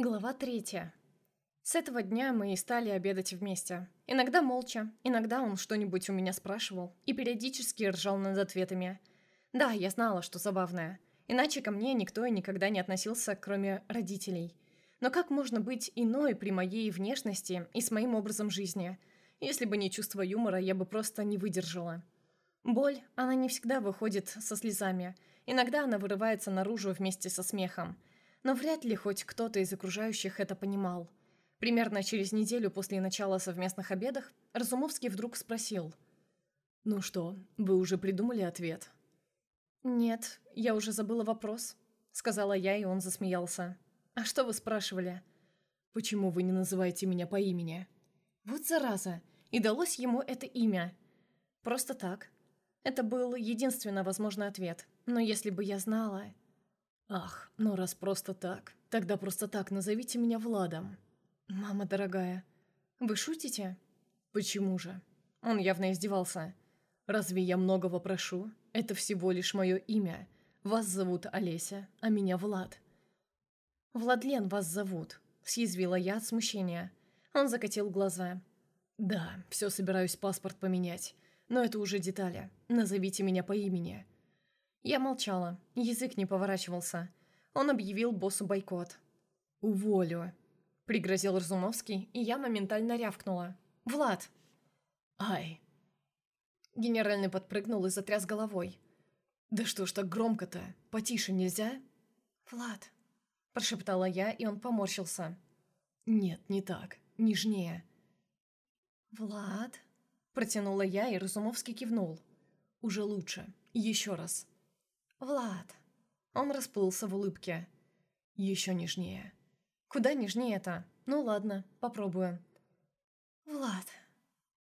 Глава третья. С этого дня мы и стали обедать вместе. Иногда молча, иногда он что-нибудь у меня спрашивал и периодически ржал над ответами. Да, я знала, что забавное. Иначе ко мне никто и никогда не относился, кроме родителей. Но как можно быть иной при моей внешности и с моим образом жизни? Если бы не чувство юмора, я бы просто не выдержала. Боль, она не всегда выходит со слезами. Иногда она вырывается наружу вместе со смехом – но вряд ли хоть кто-то из окружающих это понимал. Примерно через неделю после начала совместных обедов Разумовский вдруг спросил. «Ну что, вы уже придумали ответ?» «Нет, я уже забыла вопрос», — сказала я, и он засмеялся. «А что вы спрашивали?» «Почему вы не называете меня по имени?» «Вот зараза! И далось ему это имя!» «Просто так. Это был единственно возможный ответ. Но если бы я знала...» «Ах, ну раз просто так, тогда просто так назовите меня Владом». «Мама дорогая, вы шутите?» «Почему же?» Он явно издевался. «Разве я многого прошу? Это всего лишь мое имя. Вас зовут Олеся, а меня Влад». «Владлен вас зовут», — съязвила я от смущения. Он закатил глаза. «Да, все собираюсь паспорт поменять, но это уже детали. Назовите меня по имени». Я молчала, язык не поворачивался. Он объявил боссу бойкот. «Уволю», — пригрозил Разумовский, и я моментально рявкнула. «Влад!» «Ай!» Генеральный подпрыгнул и затряс головой. «Да что ж так громко-то? Потише нельзя?» «Влад!» – прошептала я, и он поморщился. «Нет, не так. Нежнее». «Влад?» – протянула я, и Разумовский кивнул. «Уже лучше. Еще раз». «Влад!» Он расплылся в улыбке. «Еще нежнее». «Куда нежнее-то? Ну ладно, попробую». «Влад!»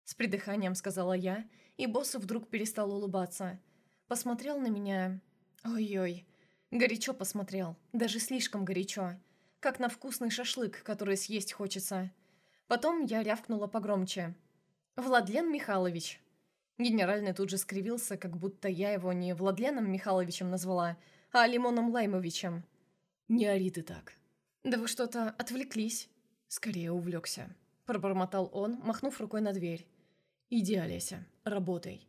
С придыханием сказала я, и босс вдруг перестал улыбаться. Посмотрел на меня... Ой-ой. Горячо посмотрел. Даже слишком горячо. Как на вкусный шашлык, который съесть хочется. Потом я рявкнула погромче. «Владлен Михайлович!» Генеральный тут же скривился, как будто я его не Владленом Михайловичем назвала, а Лимоном Лаймовичем. «Не ори ты так». «Да вы что-то отвлеклись?» «Скорее увлекся», — пробормотал он, махнув рукой на дверь. «Иди, Олеся, работай».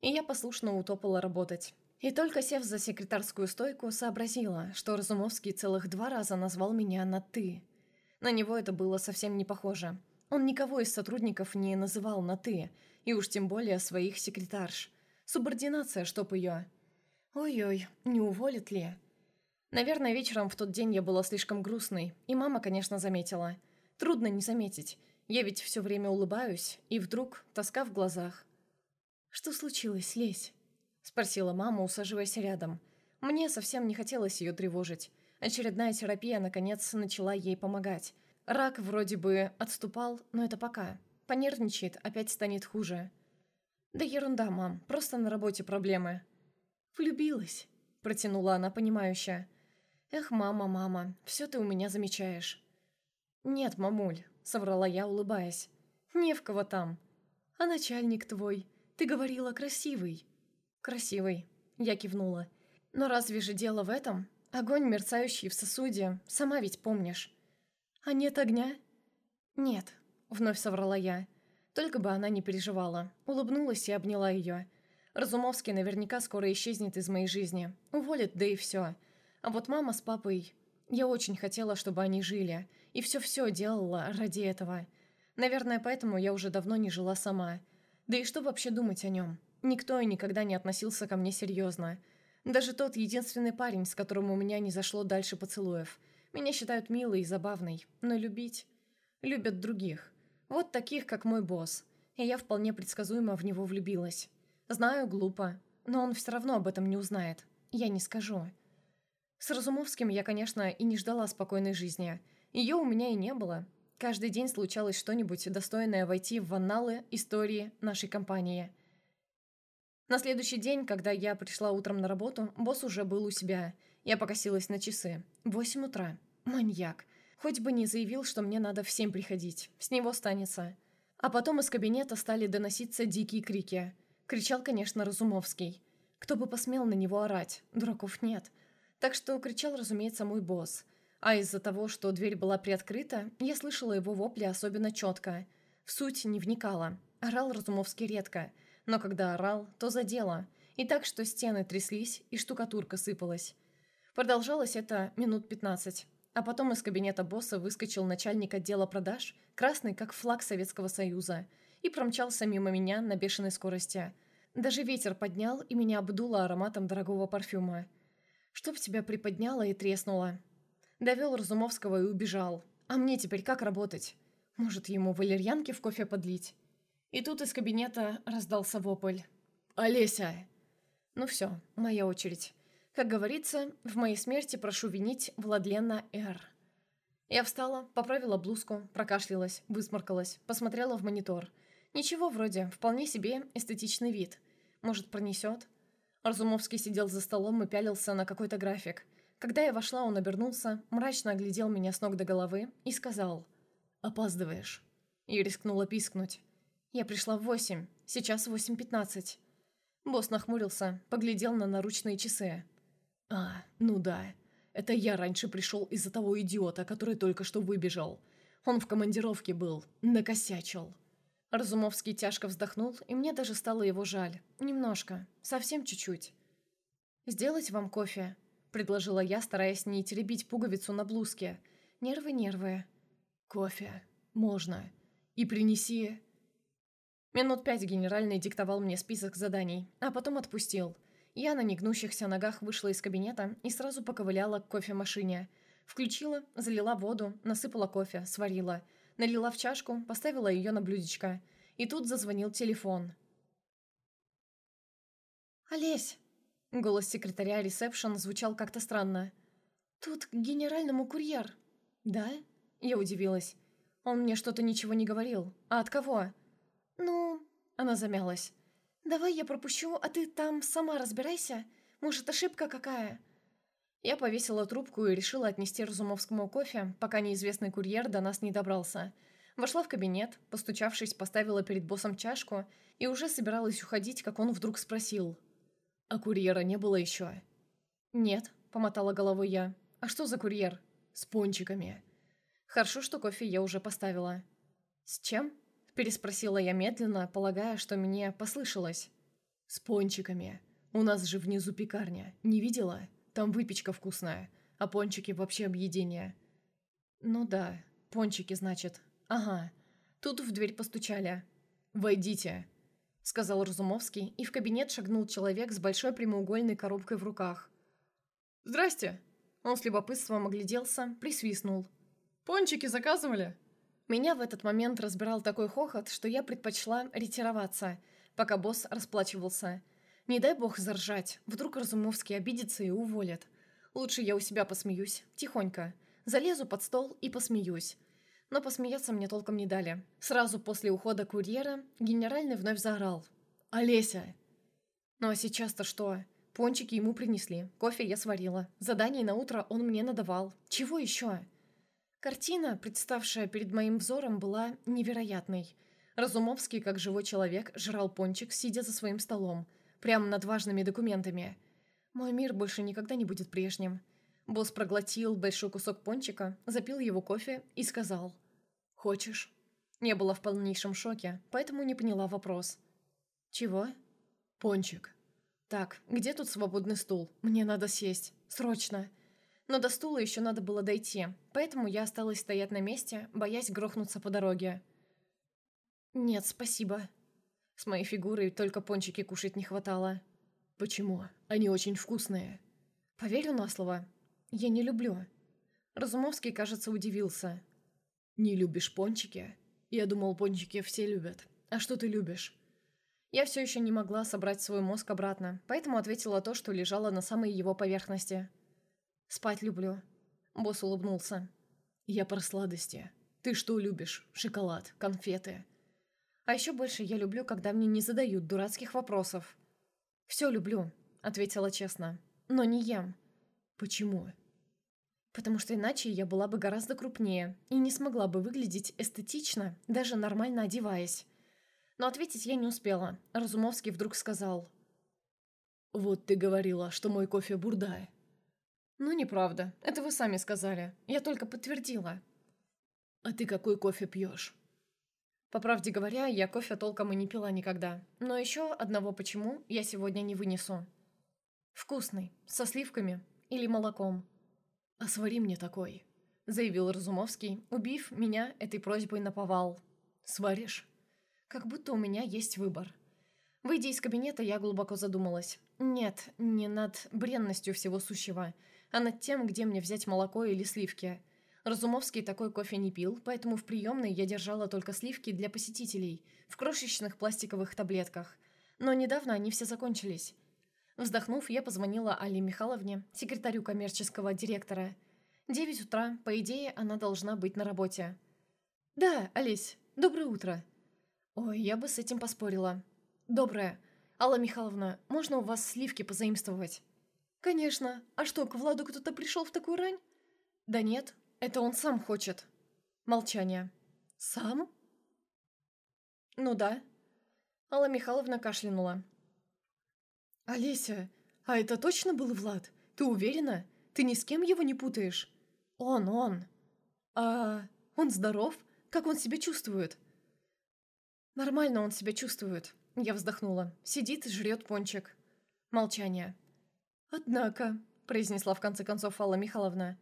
И я послушно утопала работать. И только сев за секретарскую стойку, сообразила, что Разумовский целых два раза назвал меня на «ты». На него это было совсем не похоже. Он никого из сотрудников не называл на «ты», и уж тем более своих секретарш. Субординация, чтоб ее. Ой-ой, не уволят ли? Наверное, вечером в тот день я была слишком грустной, и мама, конечно, заметила. Трудно не заметить. Я ведь все время улыбаюсь, и вдруг тоска в глазах. «Что случилось, Лесь?» — спросила мама, усаживаясь рядом. Мне совсем не хотелось ее тревожить. Очередная терапия, наконец, начала ей помогать. Рак вроде бы отступал, но это пока. Понервничает, опять станет хуже. Да ерунда, мам, просто на работе проблемы. Влюбилась, протянула она понимающе. Эх, мама, мама, все ты у меня замечаешь. Нет, мамуль, соврала я, улыбаясь. Не в кого там. А начальник твой, ты говорила, красивый. Красивый, я кивнула. Но разве же дело в этом? Огонь, мерцающий в сосуде, сама ведь помнишь. А нет огня? Нет, Вновь соврала я. Только бы она не переживала. Улыбнулась и обняла ее. Разумовский наверняка скоро исчезнет из моей жизни. Уволит, да и все. А вот мама с папой... Я очень хотела, чтобы они жили. И все-все делала ради этого. Наверное, поэтому я уже давно не жила сама. Да и что вообще думать о нем? Никто и никогда не относился ко мне серьезно. Даже тот единственный парень, с которым у меня не зашло дальше поцелуев. Меня считают милой и забавной, но любить... Любят других. Вот таких, как мой босс. И я вполне предсказуемо в него влюбилась. Знаю, глупо, но он все равно об этом не узнает. Я не скажу. С Разумовским я, конечно, и не ждала спокойной жизни. Ее у меня и не было. Каждый день случалось что-нибудь достойное войти в анналы истории нашей компании. На следующий день, когда я пришла утром на работу, босс уже был у себя. Я покосилась на часы. Восемь утра. Маньяк. Хоть бы не заявил, что мне надо в семь приходить. С него станется. А потом из кабинета стали доноситься дикие крики. Кричал, конечно, Разумовский. Кто бы посмел на него орать? Дураков нет. Так что кричал, разумеется, мой босс. А из-за того, что дверь была приоткрыта, я слышала его вопли особенно четко. В суть не вникала. Орал Разумовский редко, но когда орал, то за дело. И так, что стены тряслись, и штукатурка сыпалась. Продолжалось это минут пятнадцать. А потом из кабинета босса выскочил начальник отдела продаж, красный, как флаг Советского Союза, и промчался мимо меня на бешеной скорости. Даже ветер поднял, и меня обдуло ароматом дорогого парфюма. Чтоб тебя приподняло и треснуло. Довел Разумовского и убежал. А мне теперь как работать? Может, ему валерьянки в кофе подлить? И тут из кабинета раздался вопль. «Олеся!» Ну все, моя очередь. Как говорится, в моей смерти прошу винить Владлена Р. Я встала, поправила блузку, прокашлялась, высморкалась, посмотрела в монитор. Ничего вроде, вполне себе эстетичный вид. Может, пронесет? Разумовский сидел за столом и пялился на какой-то график. Когда я вошла, он обернулся, мрачно оглядел меня с ног до головы и сказал «Опаздываешь». И рискнула пискнуть. Я пришла в восемь, сейчас восемь пятнадцать. Босс нахмурился, поглядел на наручные часы. «А, ну да. Это я раньше пришел из-за того идиота, который только что выбежал. Он в командировке был, накосячил». Разумовский тяжко вздохнул, и мне даже стало его жаль. Немножко. Совсем чуть-чуть. «Сделать вам кофе?» – предложила я, стараясь не теребить пуговицу на блузке. «Нервы, нервы». «Кофе. Можно. И принеси...» Минут пять генеральный диктовал мне список заданий, а потом отпустил – я на негнущихся ногах вышла из кабинета и сразу поковыляла к кофемашине. Включила, залила воду, насыпала кофе, сварила. Налила в чашку, поставила ее на блюдечко. И тут зазвонил телефон. «Олесь!» Голос секретаря ресепшн звучал как-то странно. «Тут к генеральному курьер». «Да?» Я удивилась. Он мне что-то ничего не говорил. А от кого? «Ну...» Она замялась. «Давай я пропущу, а ты там сама разбирайся. Может, ошибка какая?» Я повесила трубку и решила отнести Разумовскому кофе, пока неизвестный курьер до нас не добрался. Вошла в кабинет, постучавшись, поставила перед боссом чашку и уже собиралась уходить, как он вдруг спросил. «А курьера не было еще?» «Нет», — помотала головой я. «А что за курьер?» «С пончиками». «Хорошо, что кофе я уже поставила». «С чем?» Переспросила я медленно, полагая, что мне послышалось. «С пончиками. У нас же внизу пекарня. Не видела? Там выпечка вкусная. А пончики вообще объедение». «Ну да, пончики, значит. Ага». Тут в дверь постучали. «Войдите», — сказал Разумовский, и в кабинет шагнул человек с большой прямоугольной коробкой в руках. «Здрасте!» Он с любопытством огляделся, присвистнул. «Пончики заказывали?» Меня в этот момент разбирал такой хохот, что я предпочла ретироваться, пока босс расплачивался. Не дай бог заржать, вдруг Разумовский обидится и уволят. Лучше я у себя посмеюсь, тихонько. Залезу под стол и посмеюсь. Но посмеяться мне толком не дали. Сразу после ухода курьера генеральный вновь заорал. «Олеся!» Ну а сейчас-то что? Пончики ему принесли, кофе я сварила. Задание на утро он мне надавал. Чего еще? Картина, представшая перед моим взором, была невероятной. Разумовский, как живой человек, жрал пончик, сидя за своим столом, прямо над важными документами. Мой мир больше никогда не будет прежним. Босс проглотил большой кусок пончика, запил его кофе и сказал «Хочешь?». Не была в полнейшем шоке, поэтому не поняла вопрос. «Чего?» «Пончик». «Так, где тут свободный стул? Мне надо сесть. Срочно!» Но до стула еще надо было дойти, поэтому я осталась стоять на месте, боясь грохнуться по дороге. «Нет, спасибо». С моей фигурой только пончики кушать не хватало. «Почему? Они очень вкусные». «Поверю на слово. Я не люблю». Разумовский, кажется, удивился. «Не любишь пончики?» Я думал, пончики все любят. А что ты любишь? Я все еще не могла собрать свой мозг обратно, поэтому ответила то, что лежало на самой его поверхности. «Спать люблю». Босс улыбнулся. «Я про сладости. Ты что любишь? Шоколад, конфеты?» «А еще больше я люблю, когда мне не задают дурацких вопросов». «Все люблю», — ответила честно. «Но не ем». «Почему?» «Потому что иначе я была бы гораздо крупнее и не смогла бы выглядеть эстетично, даже нормально одеваясь». Но ответить я не успела. Разумовский вдруг сказал. «Вот ты говорила, что мой кофе бурдая. Ну, неправда. Это вы сами сказали. Я только подтвердила. А ты какой кофе пьешь? По правде говоря, я кофе толком и не пила никогда. Но еще одного почему я сегодня не вынесу. Вкусный, со сливками или молоком. А свари мне такой, заявил Разумовский, убив меня этой просьбой на повал. Сваришь? Как будто у меня есть выбор. Выйдя из кабинета, я глубоко задумалась. Нет, не над бренностью всего сущего, а над тем, где мне взять молоко или сливки. Разумовский такой кофе не пил, поэтому в приемной я держала только сливки для посетителей в крошечных пластиковых таблетках. Но недавно они все закончились. Вздохнув, я позвонила Алле Михайловне, секретарю коммерческого директора. Девять утра, по идее, она должна быть на работе. «Да, Олесь, доброе утро». «Ой, я бы с этим поспорила». «Доброе. Алла Михайловна, можно у вас сливки позаимствовать?» «Конечно. А что, к Владу кто-то пришел в такую рань?» «Да нет, это он сам хочет». Молчание. «Сам?» «Ну да». Алла Михайловна кашлянула. «Олеся, а это точно был Влад? Ты уверена? Ты ни с кем его не путаешь?» «Он, он». «А он здоров? Как он себя чувствует?» «Нормально он себя чувствует», — я вздохнула. «Сидит жрет пончик». Молчание. «Однако», — произнесла в конце концов Алла Михайловна.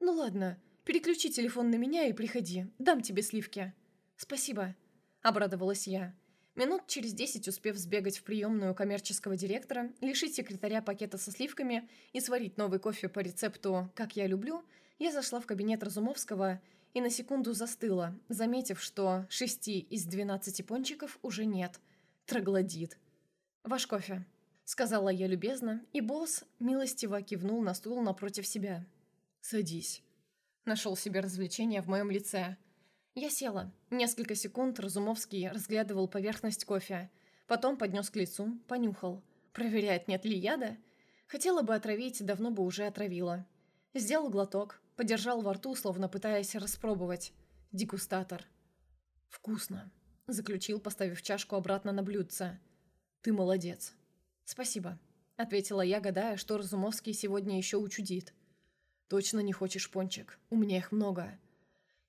«Ну ладно, переключи телефон на меня и приходи. Дам тебе сливки». «Спасибо», — обрадовалась я. Минут через десять, успев сбегать в приемную коммерческого директора, лишить секретаря пакета со сливками и сварить новый кофе по рецепту «Как я люблю», я зашла в кабинет Разумовского и на секунду застыла, заметив, что шести из двенадцати пончиков уже нет. Троглодит. «Ваш кофе», сказала я любезно, и босс милостиво кивнул на стул напротив себя. «Садись». Нашел себе развлечение в моем лице. Я села. Несколько секунд Разумовский разглядывал поверхность кофе. Потом поднес к лицу, понюхал. Проверяет, нет ли яда. Хотела бы отравить, давно бы уже отравила. Сделал глоток, подержал во рту, словно пытаясь распробовать. Дегустатор. «Вкусно», — заключил, поставив чашку обратно на блюдце. «Ты молодец». «Спасибо», — ответила я, гадая, что Разумовский сегодня еще учудит. «Точно не хочешь пончик? У меня их много».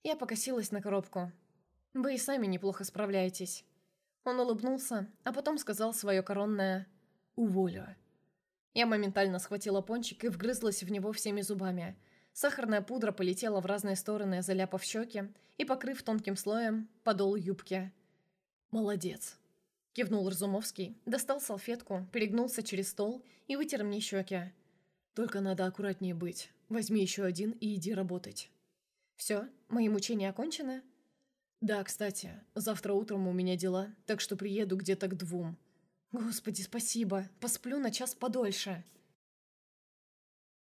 Я покосилась на коробку. «Вы и сами неплохо справляетесь». Он улыбнулся, а потом сказал свое коронное «Уволю». Я моментально схватила пончик и вгрызлась в него всеми зубами. Сахарная пудра полетела в разные стороны, заляпав щеки и покрыв тонким слоем подол юбки. «Молодец», Кивнул Разумовский, достал салфетку, перегнулся через стол и вытер мне щеки. «Только надо аккуратнее быть. Возьми еще один и иди работать». «Все? Мои мучения окончены?» «Да, кстати, завтра утром у меня дела, так что приеду где-то к двум». «Господи, спасибо. Посплю на час подольше».